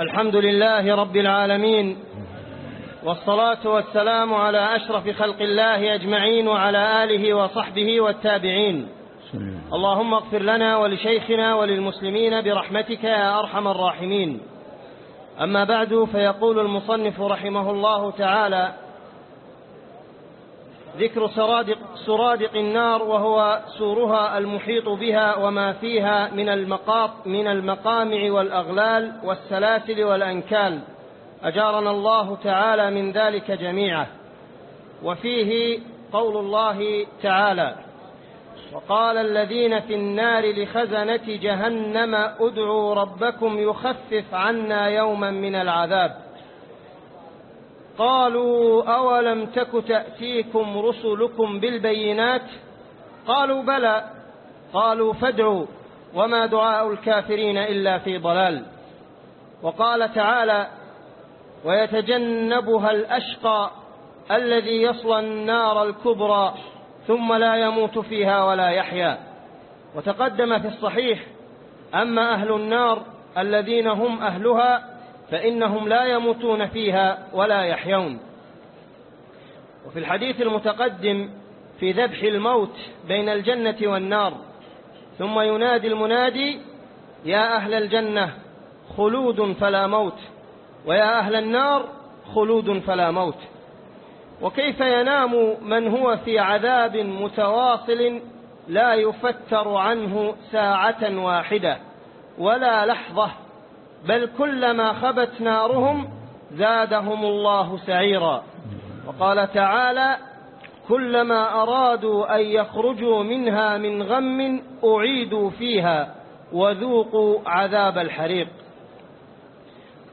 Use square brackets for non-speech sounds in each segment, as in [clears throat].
الحمد لله رب العالمين والصلاة والسلام على أشرف خلق الله أجمعين وعلى آله وصحبه والتابعين. اللهم اغفر لنا ولشيخنا وللمسلمين برحمتك يا أرحم الراحمين. أما بعد فيقول المصنف رحمه الله تعالى ذكر سرادق, سرادق النار وهو سورها المحيط بها وما فيها من المقاط من المقامع والأغلال والسلاسل والأنكال. أجارنا الله تعالى من ذلك جميعا. وفيه قول الله تعالى وقال الذين في النار لخزنة جهنم ادعوا ربكم يخفف عنا يوما من العذاب. قالوا أولم تك تأتيكم رسلكم بالبينات؟ قالوا بلى. قالوا فادعوا وما دعاء الكافرين إلا في ضلال. وقال تعالى ويتجنبها الأشقى الذي يصلى النار الكبرى ثم لا يموت فيها ولا يحيا. وتقدم في الصحيح أما أهل النار الذين هم أهلها فإنهم لا يموتون فيها ولا يحيون. وفي الحديث المتقدم في ذبح الموت بين الجنة والنار ثم ينادي المنادي يا أهل الجنة خلود فلا موت. ويا أهل النار خلود فلا موت. وكيف ينام من هو في عذاب متواصل لا يفتر عنه ساعة واحدة ولا لحظة بل كلما خبت نارهم زادهم الله سعيرا. وقال تعالى كلما أرادوا أن يخرجوا منها من غم أعيدوا فيها وذوقوا عذاب الحريق.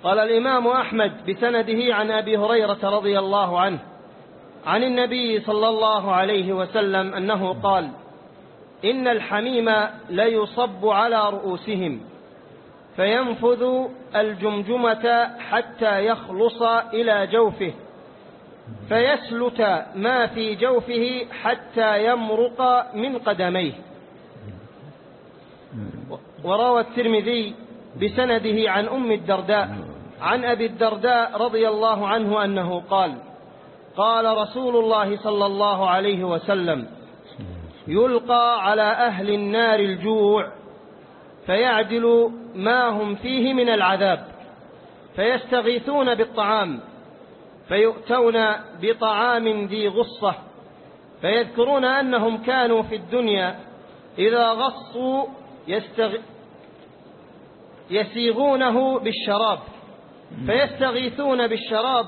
قال الإمام أحمد بسنده عن أبي هريرة رضي الله عنه عن النبي صلى الله عليه وسلم أنه قال إن الحميم ليصب على رؤوسهم فينفذ الجمجمة حتى يخلص إلى جوفه فيسلت ما في جوفه حتى يمرق من قدميه. وروى الترمذي بسنده عن أم الدرداء عن أبي الدرداء رضي الله عنه أنه قال قال رسول الله صلى الله عليه وسلم يلقى على أهل النار الجوع فيعدل ما هم فيه من العذاب فيستغيثون بالطعام فيؤتون بطعام ذي غصة فيذكرون أنهم كانوا في الدنيا إذا غصوا يستغ... يسيغونه بالشراب فيستغيثون بالشراب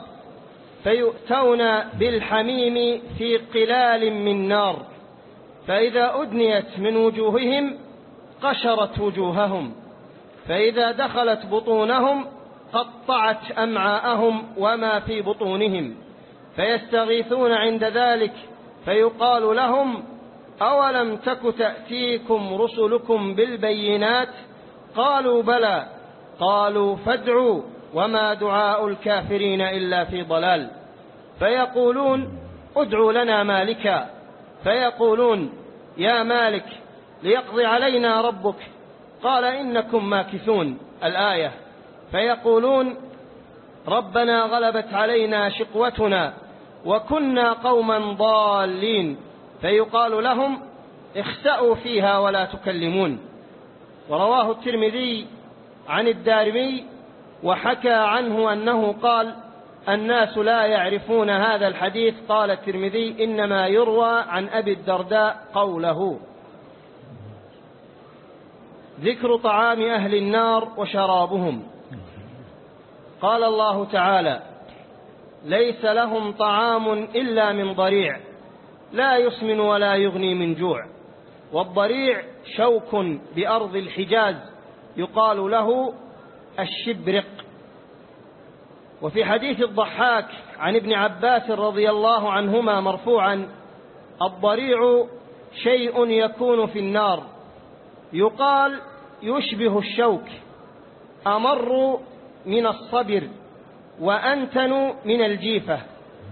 فيؤتون بالحميم في قلال من نار فإذا أدنيت من وجوههم قشرت وجوههم فإذا دخلت بطونهم قطعت أمعاءهم وما في بطونهم فيستغيثون عند ذلك فيقال لهم أولم تك تأتيكم رسلكم بالبينات؟ قالوا بلى. قالوا فادعوا وما دعاء الكافرين إلا في ضلال. فيقولون ادعوا لنا مالكا. فيقولون يا مالك ليقضي علينا ربك. قال إنكم ماكثون الآية. فيقولون ربنا غلبت علينا شقوتنا وكنا قوما ضالين. فيقال لهم اخسأوا فيها ولا تكلمون. ورواه الترمذي عن الدارمي وحكى عنه أنه قال الناس لا يعرفون هذا الحديث. قال الترمذي إنما يروى عن أبي الدرداء قوله. ذكر طعام أهل النار وشرابهم. قال الله تعالى ليس لهم طعام إلا من ضريع لا يسمن ولا يغني من جوع. والضريع شوك بأرض الحجاز يقال له الشبرق. وفي حديث الضحاك عن ابن عباس رضي الله عنهما مرفوعا الضريع شيء يكون في النار. يقال يشبه الشوك أمر من الصبر وأنتن من الجيفة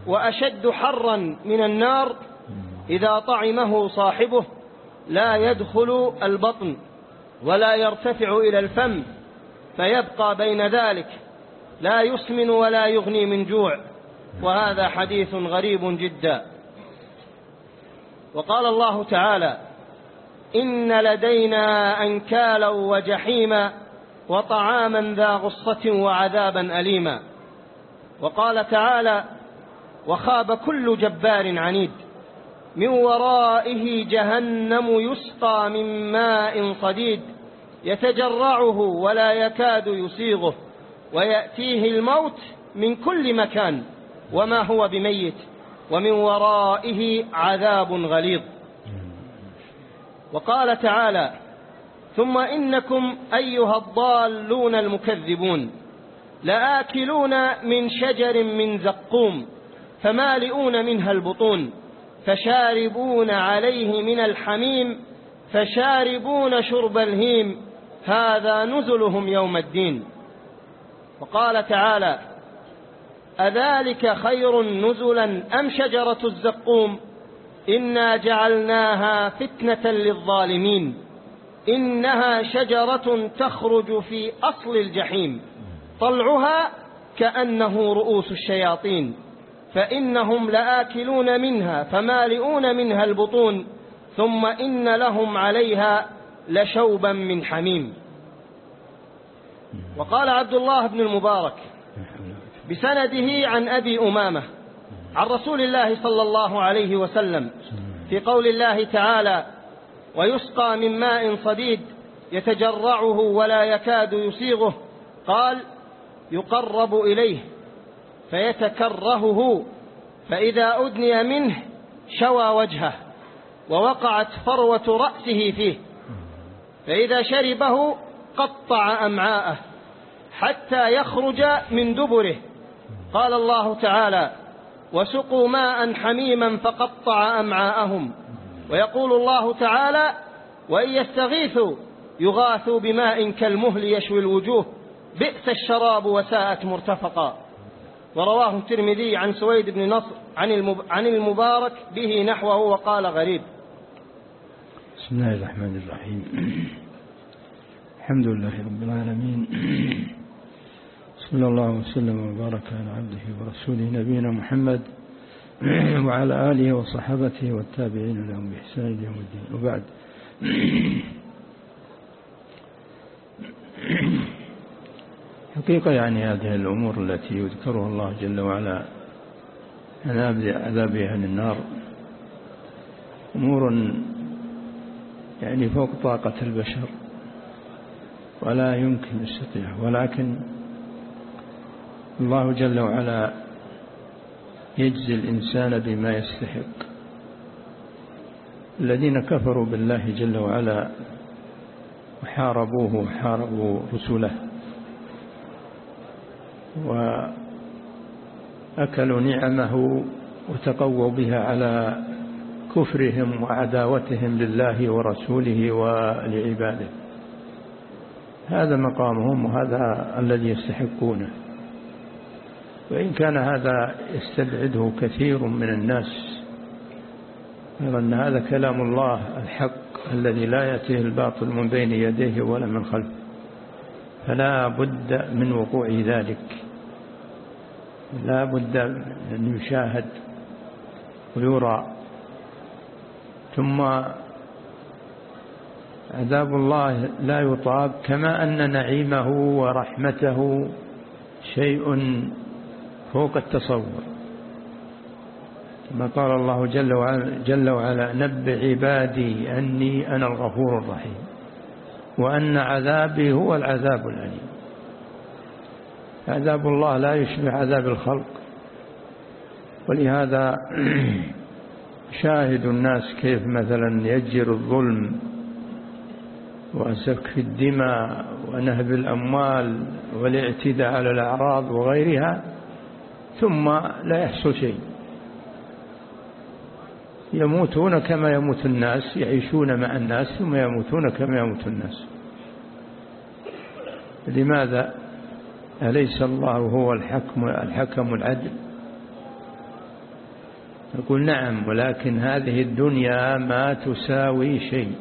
وأشد حرا من النار إذا طعمه صاحبه لا يدخل البطن ولا يرتفع إلى الفم فيبقى بين ذلك لا يسمن ولا يغني من جوع وهذا حديث غريب جدا. وقال الله تعالى إن لدينا أنكالا وجحيما وطعاما ذا غصة وعذابا أليما. وقال تعالى وخاب كل جبار عنيد. من ورائه جهنم يسقى من ماء صديد. يتجرعه ولا يكاد يسيغه. ويأتيه الموت من كل مكان. وما هو بميت. ومن ورائه عذاب غليظ. وقال تعالى ثم إنكم أيها الضالون المكذبون لآكلون من شجر من زقوم فمالئون منها البطون فشاربون عليه من الحميم فشاربون شرب الهيم هذا نزلهم يوم الدين. وقال تعالى أذلك خير نزلا أم شجرة الزقوم؟ إنا جعلناها فتنة للظالمين. إنها شجرة تخرج في أصل الجحيم. طلعها كأنه رؤوس الشياطين. فإنهم لآكلون منها فمالئون منها البطون. ثم إن لهم عليها لشوبا من حميم. وقال عبد الله بن المبارك بسنده عن أبي أمامة. عن رسول الله صلى الله عليه وسلم في قول الله تعالى ويسقى من ماء صديد يتجرعه ولا يكاد يسيغه قال يقرب إليه فيتكرهه فإذا أدني منه شوى وجهه ووقعت فروة رأسه فيه فإذا شربه قطع أمعاءه حتى يخرج من دبره قال الله تعالى وسقوا ماء حميما فقطع أمعاءهم. ويقول الله تعالى وإن يستغيثوا يغاثوا بماء كالمهل يشوي الوجوه بئس الشراب وساءت مرتفقا. ورواه الترمذي عن سويد بن نصر عن عن المبارك به نحوه وقال غريب. بسم الله الرحمن الرحيم. [clears throat] الحمد لله رب العالمين. [clears throat] صلى الله وسلم وبارك على عبده ورسوله نبينا محمد [clears throat] وعلى آله وصحبته والتابعين لهم بإحسان يوم الدين. وبعد. [clears throat] حقيقة يعني هذه الأمور التي يذكرها الله جل وعلا عذاب أهل النار. أمور يعني فوق طاقة البشر. ولا يمكن يستطيع. ولكن الله جل وعلا يجزي الإنسان بما يستحق. الذين كفروا بالله جل وعلا وحاربوه وحاربوا رسله وأكلوا نعمه وتقووا بها على كفرهم وعداوتهم لله ورسوله ولعباده. هذا مقامهم وهذا الذي يستحقونه. وإن كان هذا يستبعده كثير من الناس يرى أن هذا كلام الله الحق الذي لا يأتيه الباطل من بين يديه ولا من خلفه. فلا بد من وقوع ذلك. لا بد أن يشاهد ويرى. ثم عذاب الله لا يطاب كما أن نعيمه ورحمته شيء فوق التصور كما قال الله جل وعلا, جل وعلا نب عبادي أني أنا الغفور الرحيم وأن عذابي هو العذاب الأليم. عذاب الله لا يشبه عذاب الخلق. ولهذا [clears throat] شاهد الناس كيف مثلا يجر الظلم وسفك الدماء ونهب الأموال والاعتداء على الأعراض وغيرها. ثم لا يحصل شيء. يموتون كما يموت الناس يعيشون مع الناس ثم يموتون كما يموت الناس. لماذا؟ أليس الله هو الحكم الحكم العدل؟ يقول نعم ولكن هذه الدنيا ما تساوي شيء.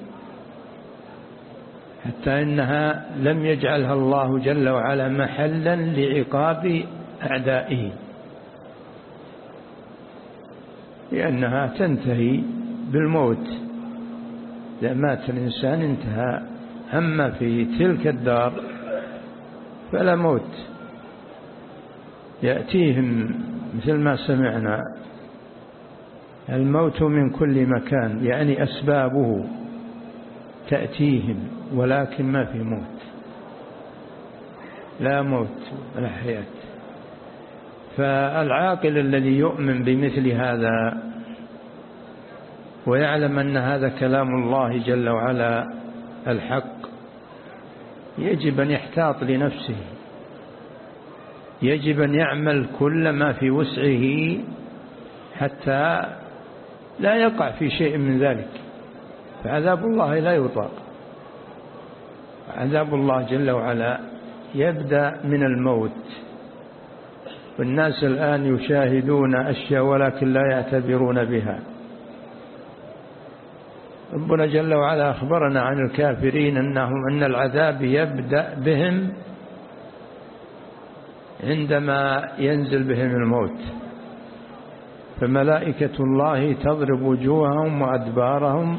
حتى إنها لم يجعلها الله جل وعلا محلا لعقاب أعدائه. لأنها تنتهي بالموت. إذا مات الإنسان انتهى أما في تلك الدار فلا موت. يأتيهم مثل ما سمعنا الموت من كل مكان يعني أسبابه تأتيهم ولكن ما في موت. لا موت ولا حياة. فالعاقل الذي يؤمن بمثل هذا ويعلم أن هذا كلام الله جل وعلا الحق يجب أن يحتاط لنفسه يجب أن يعمل كل ما في وسعه حتى لا يقع في شيء من ذلك. فعذاب الله لا يطاق. عذاب الله جل وعلا يبدأ من الموت. والناس الآن يشاهدون أشياء ولكن لا يعتبرون بها. ربنا جل وعلا أخبرنا عن الكافرين أنهم أن العذاب يبدأ بهم عندما ينزل بهم الموت. فملائكة الله تضرب وجوههم وأدبارهم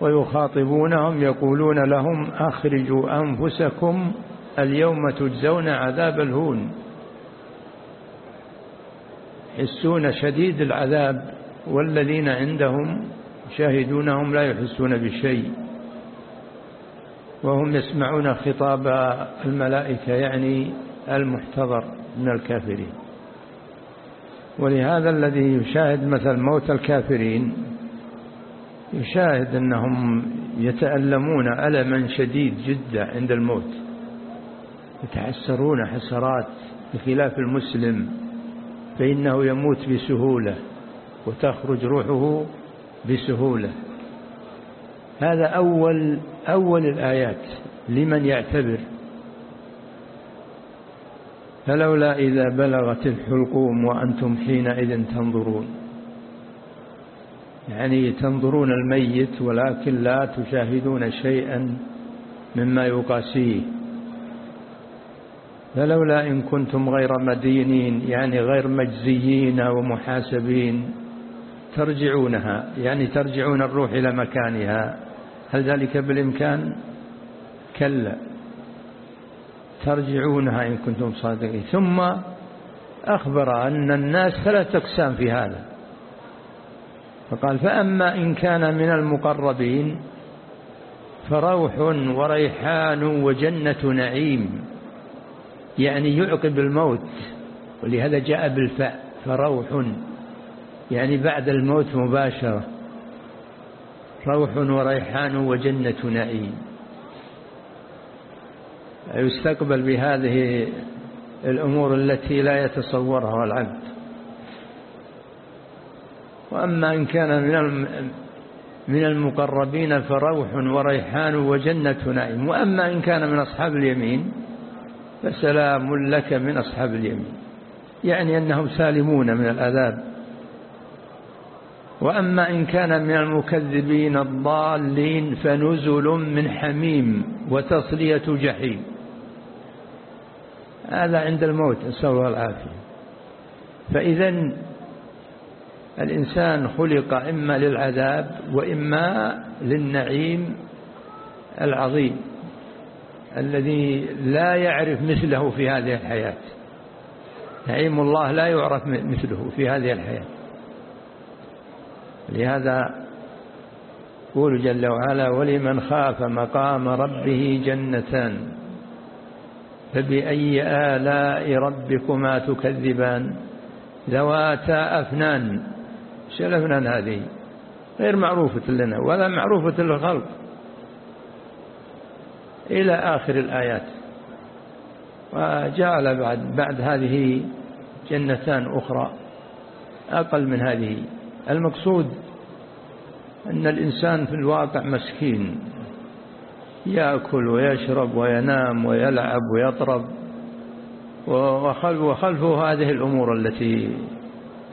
ويخاطبونهم يقولون لهم أخرجوا أنفسكم اليوم تجزون عذاب الهون. يحسون شديد العذاب والذين عندهم شاهدونهم لا يحسون بشيء. وهم يسمعون خطاب الملائكة يعني المحتضر من الكافرين. ولهذا الذي يشاهد مثل موت الكافرين يشاهد أنهم يتألمون ألما شديد جدا عند الموت. يتعسرون حسرات بخلاف المسلم. فإنه يموت بسهولة وتخرج روحه بسهولة. هذا أول أول الآيات لمن يعتبر. فلولا إذا بلغت الحلقوم وأنتم حينئذ تنظرون. يعني تنظرون الميت ولكن لا تشاهدون شيئا مما يقاسيه. فلولا إن كنتم غير مدينين يعني غير مجزيين ومحاسبين ترجعونها يعني ترجعون الروح إلى مكانها. هل ذلك بالإمكان؟ كلا. ترجعونها إن كنتم صادقين. ثم أخبر أن الناس ثلاثة أقسام في هذا. فقال فأما إن كان من المقربين فروح وريحان وجنة نعيم. يعني يعقب الموت ولهذا جاء بالفاء فروح. يعني بعد الموت مباشرة. روح وريحان وجنة نعيم. يستقبل بهذه الأمور التي لا يتصورها العبد. وأما إن كان من من المقربين فروح وريحان وجنة نعيم. وأما إن كان من أصحاب اليمين فسلام لك من أصحاب اليمين. يعني أنهم سالمون من العذاب وأما إن كان من المكذبين الضالين فنزل من حميم وتصلية جحيم. هذا عند الموت نسأل الله العافية. فإذا الإنسان خلق إما للعذاب وإما للنعيم العظيم. الذي لا يعرف مثله في هذه الحياة. نعيم الله لا يعرف مثله في هذه الحياة. لهذا يقول جل وعلا ولمن خاف مقام ربه جنتان فبأي آلاء ربكما تكذبان؟ ذواتا أفنان. إيش الأفنان هذه؟ غير معروفة لنا ولا معروفة للخلق. إلى آخر الآيات. وجعل بعد, بعد هذه جنتان أخرى أقل من هذه. المقصود أن الإنسان في الواقع مسكين. يأكل ويشرب وينام ويلعب ويطرب. وخلفه هذه الأمور التي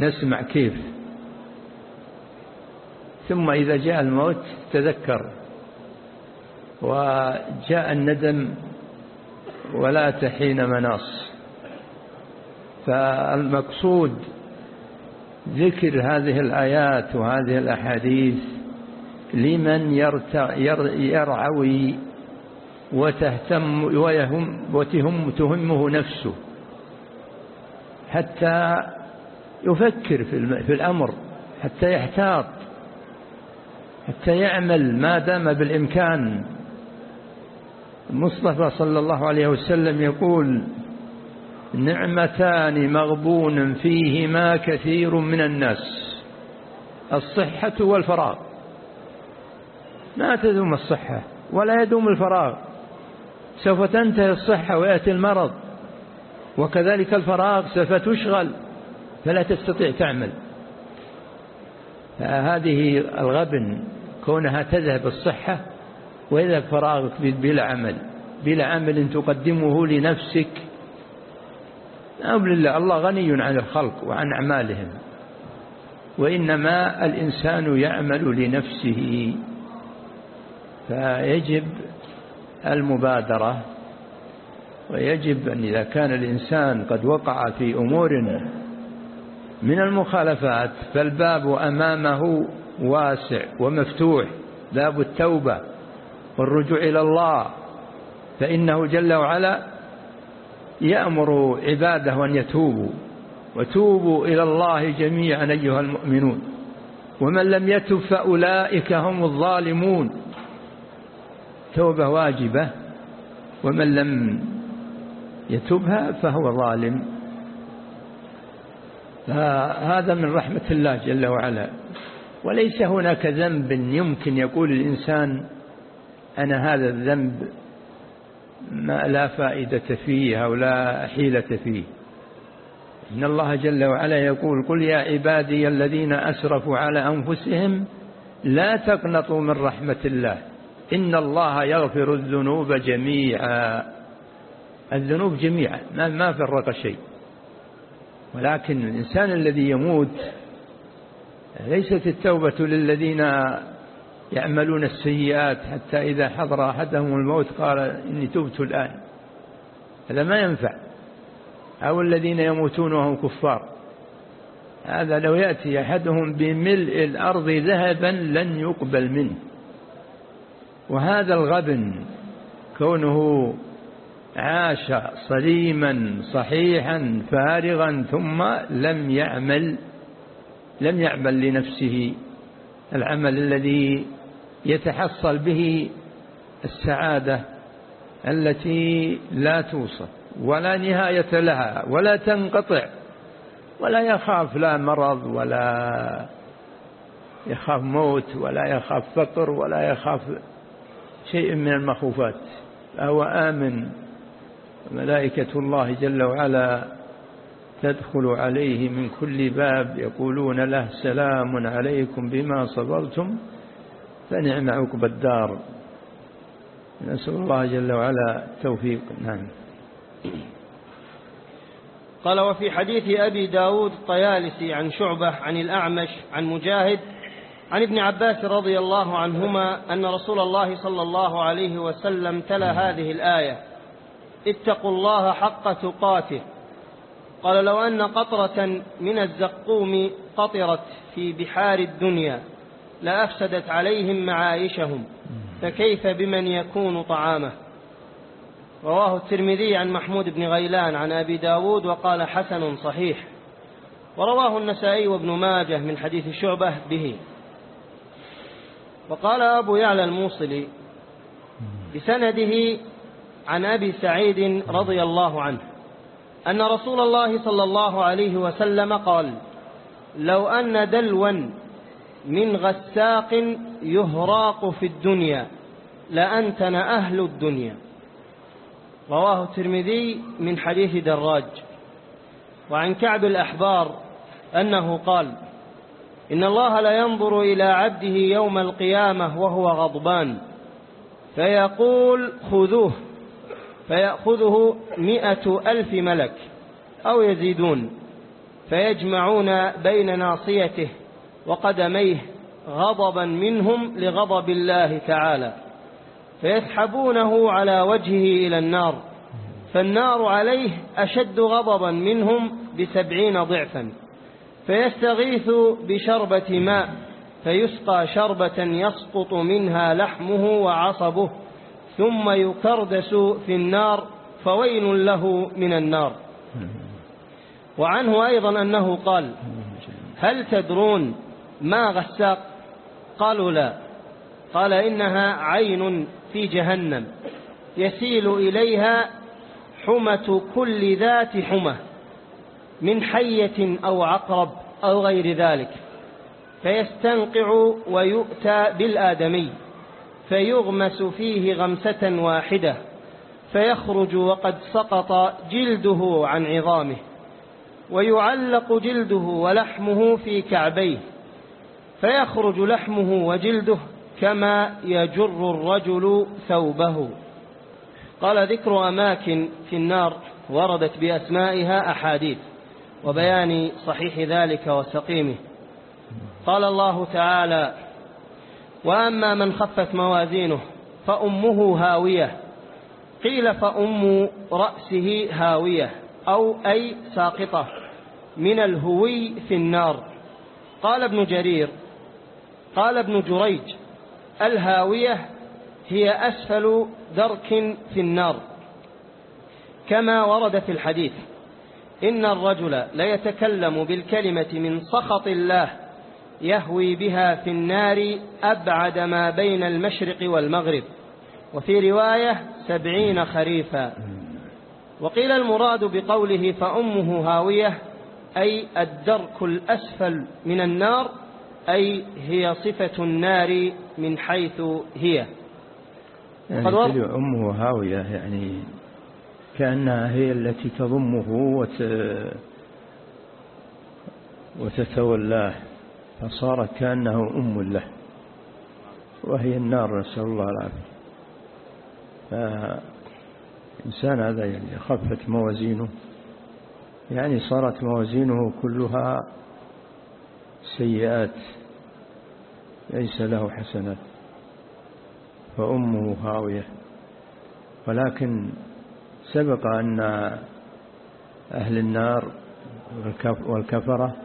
نسمع كيف. ثم إذا جاء الموت تذكر. وجاء الندم ولا تحين مناص. فالمقصود ذكر هذه الآيات وهذه الأحاديث لمن يرعوي وتهتم ويهم وتهم تهمه نفسه. حتى يفكر في الأمر حتى يحتاط حتى يعمل ما دام بالإمكان. المصطفى صلى الله عليه وسلم يقول نعمتان مغبون فيهما كثير من الناس الصحة والفراغ. ما تدوم الصحة ولا يدوم الفراغ سوف تنتهي الصحة ويأتي المرض وكذلك الفراغ سوف تشغل فلا تستطيع تعمل. هذه الغبن كونها تذهب الصحة ويذهب فراغك بلا عمل. بلا عمل تقدمه لنفسك. أم لله الله غني عن الخلق وعن أعمالهم. وإنما الإنسان يعمل لنفسه. فيجب المبادرة ويجب أن إذا كان الإنسان قد وقع في أمور من المخالفات فالباب أمامه واسع ومفتوح باب التوبة. والرجوع إلى الله فإنه جل وعلا يأمر عباده أن يتوبوا وتوبوا إلى الله جميعا أيها المؤمنون. ومن لم يتب فأولئك هم الظالمون. توبة واجبة ومن لم يتوبها فهو ظالم. فهذا من رحمة الله جل وعلا. وليس هناك ذنب يمكن يقول الإنسان أنا هذا الذنب ما لا فائدة فيه أو لا حيلة فيه. إن الله جل وعلا يقول قل يا عبادي الذين أسرفوا على أنفسهم لا تقنطوا من رحمة الله إن الله يغفر الذنوب جميعا. الذنوب جميعا ما فرق شيء. ولكن الإنسان الذي يموت ليست التوبة للذين يعملون السيئات حتى إذا حضر أحدهم الموت قال إني تبت الآن. هذا ما ينفع. أو الذين يموتون وهم كفار. هذا لو يأتي أحدهم بملء الأرض ذهبا لن يقبل منه. وهذا الغبن كونه عاش صليما صحيحا فارغا ثم لم يعمل لم يعمل لنفسه. العمل الذي يتحصل به السعادة التي لا توصف ولا نهاية لها ولا تنقطع ولا يخاف لا مرض ولا يخاف موت ولا يخاف فقر ولا يخاف شيء من المخوفات. فهو آمن. ملائكة الله جل وعلا تدخل عليه من كل باب يقولون له سلام عليكم بما صبرتم. فنعم عقب الدار نسأل الله جل وعلا التوفيق نعم. قال وفي حديث أبي داود طيالسي عن شعبة عن الأعمش عن مجاهد عن ابن عباس رضي الله عنهما أن رسول الله صلى الله عليه وسلم تلا هذه الآية اتقوا الله حق تقاته. قال لو أن قطرة من الزقوم قطرت في بحار الدنيا لأفسدت عليهم معايشهم. فكيف بمن يكون طعامه؟ رواه الترمذي عن محمود بن غيلان عن أبي داود وقال حسن صحيح. ورواه النسائي وابن ماجه من حديث شعبة به. وقال أبو يعلى الموصلي بسنده عن أبي سعيد رضي الله عنه أن رسول الله صلى الله عليه وسلم قال لو أن دلوا من غساق يهراق في الدنيا لأنتن أهل الدنيا. رواه الترمذي من حديث دراج. وعن كعب الأحبار أنه قال إن الله لا ينظر إلى عبده يوم القيامة وهو غضبان. فيقول خذوه. فيأخذه مئة ألف ملك أو يزيدون. فيجمعون بين ناصيته. وقدميه غضبا منهم لغضب الله تعالى فيسحبونه على وجهه إلى النار فالنار عليه أشد غضبا منهم بسبعين ضعفا فيستغيث بشربة ماء فيسقى شربة يسقط منها لحمه وعصبه ثم يكردس في النار فويل له من النار. وعنه أيضا أنه قال هل تدرون ما غساق؟ قالوا لا. قال إنها عين في جهنم. يسيل إليها حمة كل ذات حمة من حية أو عقرب أو غير ذلك. فيستنقع ويؤتى بالآدمي فيغمس فيه غمسة واحدة فيخرج وقد سقط جلده عن عظامه ويعلق جلده ولحمه في كعبيه. فيخرج لحمه وجلده كما يجر الرجل ثوبه. قال ذكر أماكن في النار وردت بأسمائها أحاديث وبيان صحيح ذلك وسقيمه. قال الله تعالى وأما من خفت موازينه فأمه هاوية. قيل فأم رأسه هاوية أو أي ساقطة من الهوي في النار. قال ابن جرير قال ابن جريج الهاوية هي أسفل درك في النار. كما ورد في الحديث إن الرجل ليتكلم بالكلمة من سخط الله يهوي بها في النار أبعد ما بين المشرق والمغرب وفي رواية سبعين خريفا. وقيل المراد بقوله فأمه هاوية أي الدرك الأسفل من النار أي هي صفة النار من حيث هي. يعني أمه هاوية يعني كأنها هي التي تضمه وت... وتتولاه فصارت كأنه أم له وهي النار نسأل الله العافية. فإنسان هذا يعني خفت موازينه يعني صارت موازينه كلها سيئات ليس له حسنات فأمه هاوية ولكن سبق أن أهل النار والكفرة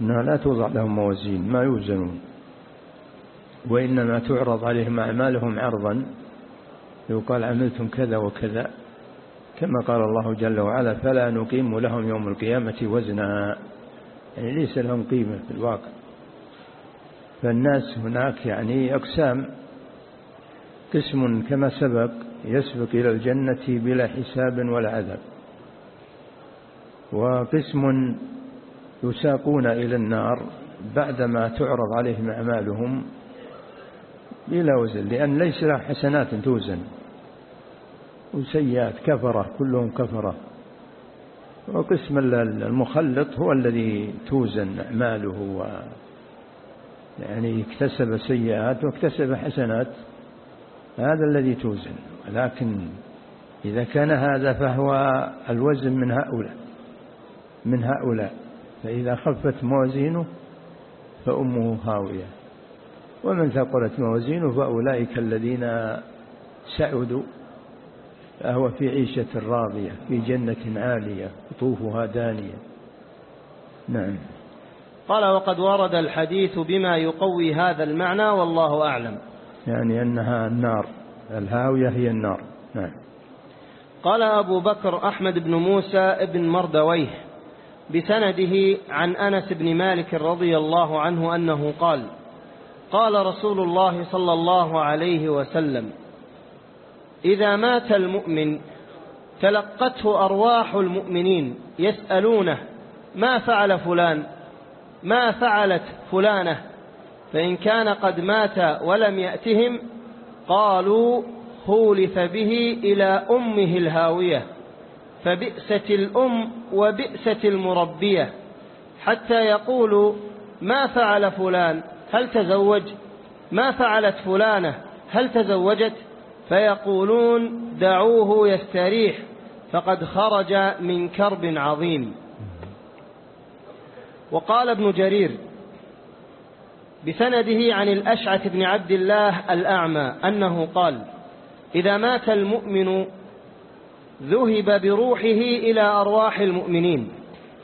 أنها لا توضع لهم موازين ما يوزنون وإنما تعرض عليهم أعمالهم عرضا يقال عملتم كذا وكذا كما قال الله جل وعلا فلا نقيم لهم يوم القيامة وزنا. يعني ليس لهم قيمة في الواقع. فالناس هناك يعني أقسام. قسم كما سبق يسبق إلى الجنة بلا حساب ولا عذاب. وقسم يساقون إلى النار بعدما تعرض عليهم أعمالهم بلا وزن لأن ليس له حسنات توزن. وسيئات كفرة كلهم كفرة. وقسم المخلط هو الذي توزن أعماله و يعني اكتسب سيئات واكتسب حسنات. هذا الذي توزن. لكن إذا كان هذا فهو الوزن من هؤلاء من هؤلاء. فإذا خفت موازينه فأمه هاوية. ومن ثقلت موازينه فأولئك الذين سعدوا فهو في عيشة راضية في جنة عالية قطوفها دانية. نعم. قال وقد ورد الحديث بما يقوي هذا المعنى والله أعلم. يعني أنها النار الهاوية هي النار. نعم. قال أبو بكر أحمد بن موسى بن مردويه بسنده عن أنس بن مالك رضي الله عنه أنه قال قال رسول الله صلى الله عليه وسلم إذا مات المؤمن تلقته أرواح المؤمنين يسألونه ما فعل فلان؟ ما فعلت فلانة؟ فإن كان قد مات ولم يأتهم قالوا خولف به إلى أمه الهاوية فبئست الأم وبئست المربية حتى يقولوا ما فعل فلان؟ هل تزوج؟ ما فعلت فلانة؟ هل تزوجت؟ فيقولون دعوه يستريح فقد خرج من كرب عظيم. وقال ابن جرير بسنده عن الأشعث بن عبد الله الأعمى أنه قال إذا مات المؤمن ذهب بروحه إلى أرواح المؤمنين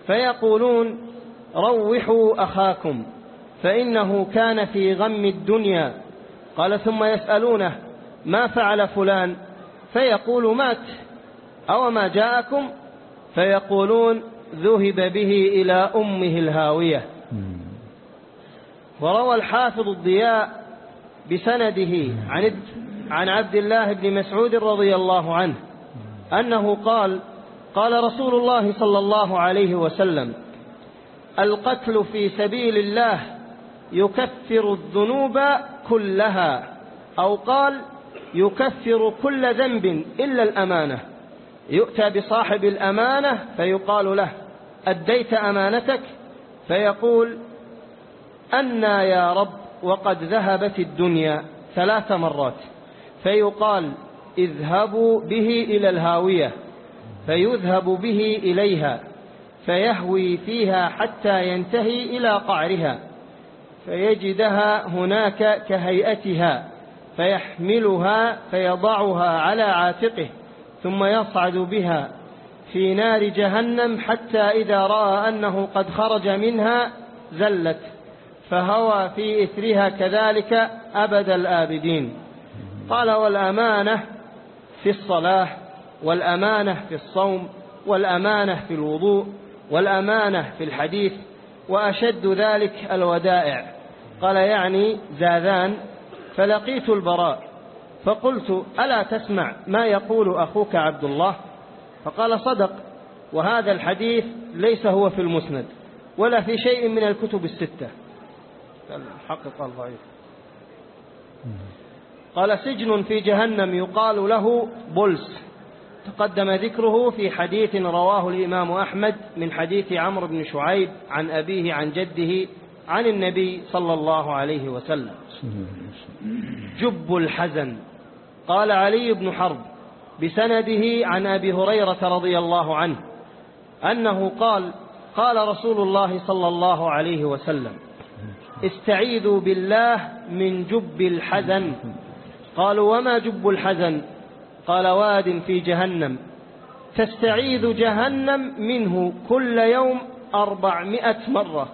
فيقولون روحوا أخاكم فإنه كان في غم الدنيا قال ثم يسألونه ما فعل فلان فيقول مات أو ما جاءكم فيقولون ذهب به إلى أمه الهاوية. وروى الحافظ الضياء بسنده عن عن عبد الله بن مسعود رضي الله عنه أنه قال قال رسول الله صلى الله عليه وسلم القتل في سبيل الله يكفر الذنوب كلها أو قال يكفر كل ذنب إلا الأمانة. يؤتى بصاحب الأمانة فيقال له أديت أمانتك؟ فيقول أنا يا رب وقد ذهبت الدنيا ثلاث مرات. فيقال اذهبوا به إلى الهاوية. فيذهب به إليها. فيهوي فيها حتى ينتهي إلى قعرها. فيجدها هناك كهيئتها. فيحملها فيضعها على عاتقه ثم يصعد بها في نار جهنم حتى إذا رأى أنه قد خرج منها زلت فهوى في إثرها كذلك أبد الآبدين. قال والأمانة في الصلاة والأمانة في الصوم والأمانة في الوضوء والأمانة في الحديث وأشد ذلك الودائع. قال يعني زاذان فلقيت البراء فقلت ألا تسمع ما يقول أخوك عبد الله؟ فقال صدق وهذا الحديث ليس هو في المسند ولا في شيء من الكتب الستة. الحق قال ضعيف. قال سجن في جهنم يقال له بلس تقدم ذكره في حديث رواه الإمام أحمد من حديث عمرو بن شعيب عن أبيه عن جده عن النبي صلى الله عليه وسلم. جب الحزن. قال علي بن حرب بسنده عن أبي هريرة رضي الله عنه أنه قال قال رسول الله صلى الله عليه وسلم استعيذوا بالله من جب الحزن. قالوا وما جب الحزن؟ قال واد في جهنم. تستعيذ جهنم منه كل يوم أربعمائة مرة.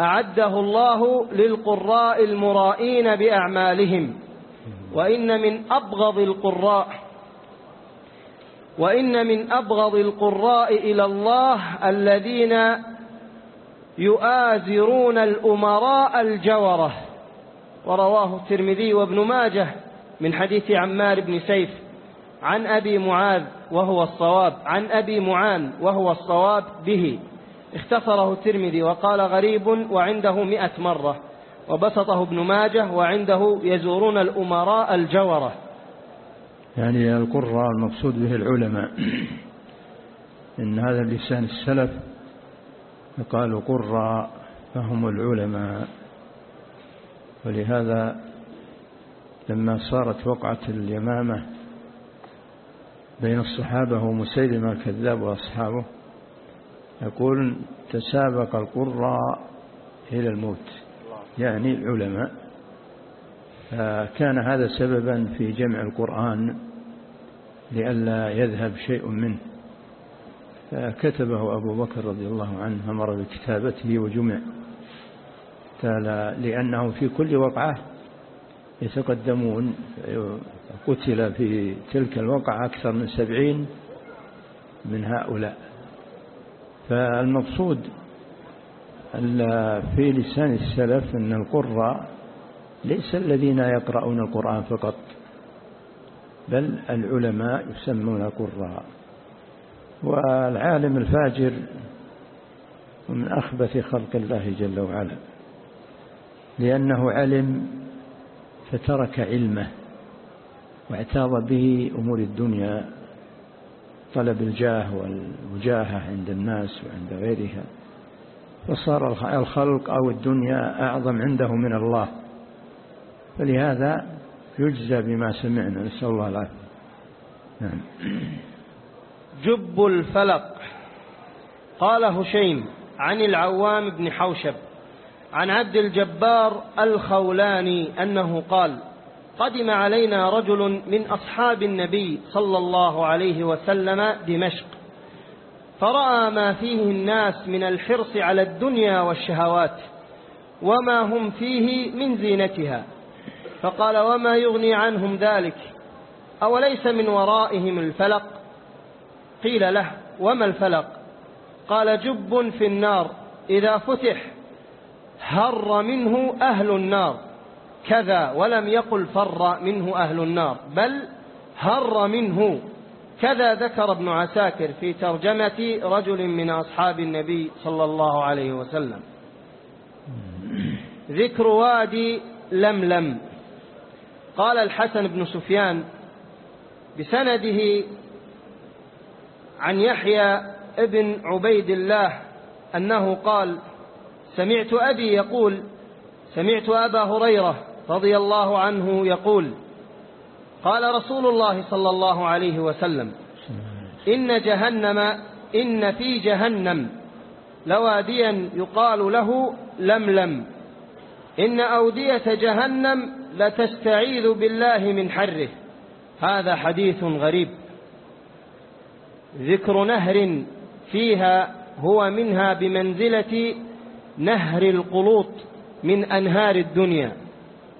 أعده الله للقراء المرائين بأعمالهم. وإن من أبغض القراء وإن من أبغض القراء إلى الله الذين يؤازرون الأمراء الجورة. ورواه الترمذي وابن ماجه من حديث عمار بن سيف عن أبي معاذ وهو الصواب عن أبي معان وهو الصواب به. اختصره الترمذي وقال غريب وعنده مئة مرة وبسطه ابن ماجه وعنده يزورون الأمراء الجورة. يعني القراء المقصود به العلماء. إن هذا لسان السلف قالوا قراء فهم العلماء. ولهذا لما صارت وقعة اليمامة بين الصحابة ومسيلمة الكذاب وأصحابه يقول تسابق القراء إلى الموت يعني العلماء. فكان هذا سببا في جمع القرآن لئلا يذهب شيء منه. فكتبه أبو بكر رضي الله عنه أمر بكتابته وجمع. قال لأنه في كل وقعة يتقدمون قتل في تلك الوقعة أكثر من سبعين من هؤلاء. فالمقصود في لسان السلف أن القراء ليس الذين يقرؤون القرآن فقط بل العلماء يسمون قراء. والعالم الفاجر من أخبث خلق الله جل وعلا لأنه علم فترك علمه واعتاض به أمور الدنيا طلب الجاه والوجاهة عند الناس وعند غيرها فصار الخلق أو الدنيا أعظم عنده من الله. فلهذا يجزى بما سمعنا نسأل الله العافية. نعم. جب الفلق. قال هشيم عن العوام بن حوشب عن عبد الجبار الخولاني أنه قال قدم علينا رجل من أصحاب النبي صلى الله عليه وسلم دمشق. فرأى ما فيه الناس من الحرص على الدنيا والشهوات وما هم فيه من زينتها. فقال وما يغني عنهم ذلك؟ أوليس من ورائهم الفلق؟ قيل له وما الفلق؟ قال جب في النار إذا فتح هر منه أهل النار. كذا ولم يقل فر منه أهل النار بل هر منه. كذا ذكر ابن عساكر في ترجمة رجل من أصحاب النبي صلى الله عليه وسلم. ذكر وادي لملم. قال الحسن بن سفيان بسنده عن يحيى ابن عبيد الله أنه قال سمعت أبي يقول سمعت أبا هريرة رضي الله عنه يقول قال رسول الله صلى الله عليه وسلم إن جهنم إن في جهنم لواديا يقال له لملم إن أودية جهنم لتستعيذ بالله من حره. هذا حديث غريب. ذكر نهر فيها هو منها بمنزلة نهر القلوط من أنهار الدنيا.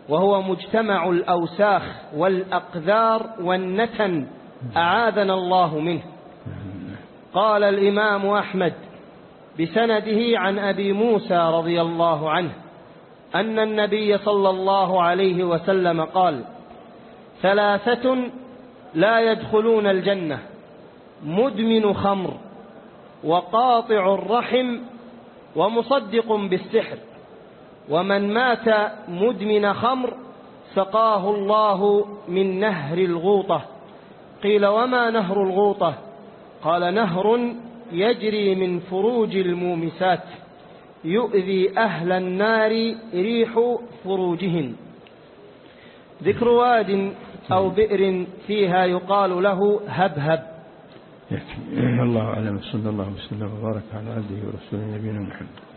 وهو مجتمع الأوساخ والأقذار والنتن أعاذنا الله منه. قال الإمام أحمد بسنده عن أبي موسى رضي الله عنه أن النبي صلى الله عليه وسلم قال ثلاثة لا يدخلون الجنة مدمن خمر وقاطع الرحم ومصدق بالسحر. ومن مات مدمن خمر سقاه الله من نهر الغوطة. قيل وما نهر الغوطة؟ قال نهر يجري من فروج المومسات. يؤذي أهل النار ريح فروجهن. ذكر واد أو بئر فيها يقال له هبهب. الله أعلم. صلى الله وسلم وبارك على عبده ورسوله نبينا محمد.